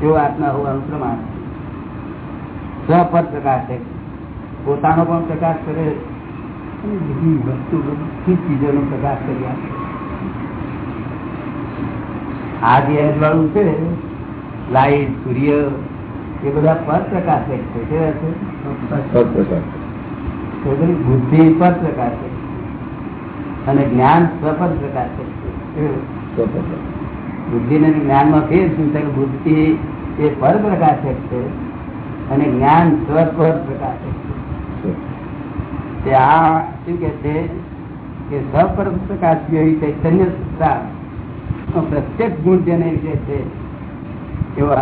તેવો આત્મા હોવાનું પ્રમાણ. સ્વપર છે. પોતાનો પણ પ્રકાશ કરે અને બીજી વસ્તુ બધી ચીજોનો પ્રકાશ કરી આપે આ જે વાળું છે લાઈટ સૂર્ય એ બધા પર પ્રકાશ છે. બુદ્ધિ પદ પર પ્રકાશક અને જ્ઞાન સ્વપદ પ્રકાશ છે. બુદ્ધિ ને જ્ઞાનમાં ફેર શું છે કે બુદ્ધિ એ પર પ્રકાશક છે. અને જ્ઞાન સ્વપર પ્રકાશ. તે આ શું કે છે કે સ્વપર પ્રકાશ જેવી ચૈતન્ય સત્તા પ્રત્યેક ગુણ જેને વિશે છે, એવો